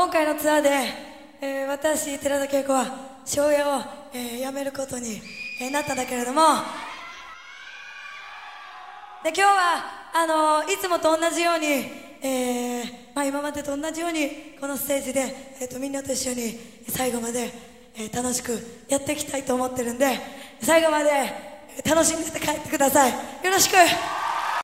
今回のツアーで、えー私寺田恵子は庄屋を、えー辞めることに、えーなったんだけれども。で今日はあのーいつもと同じように、えーまあ、今までと同じようにこのステージで、えー、とみんなと一緒に最後まで、えー楽しくやっていきたいと思ってるんで最後まで楽しんでて帰ってください。よろしく。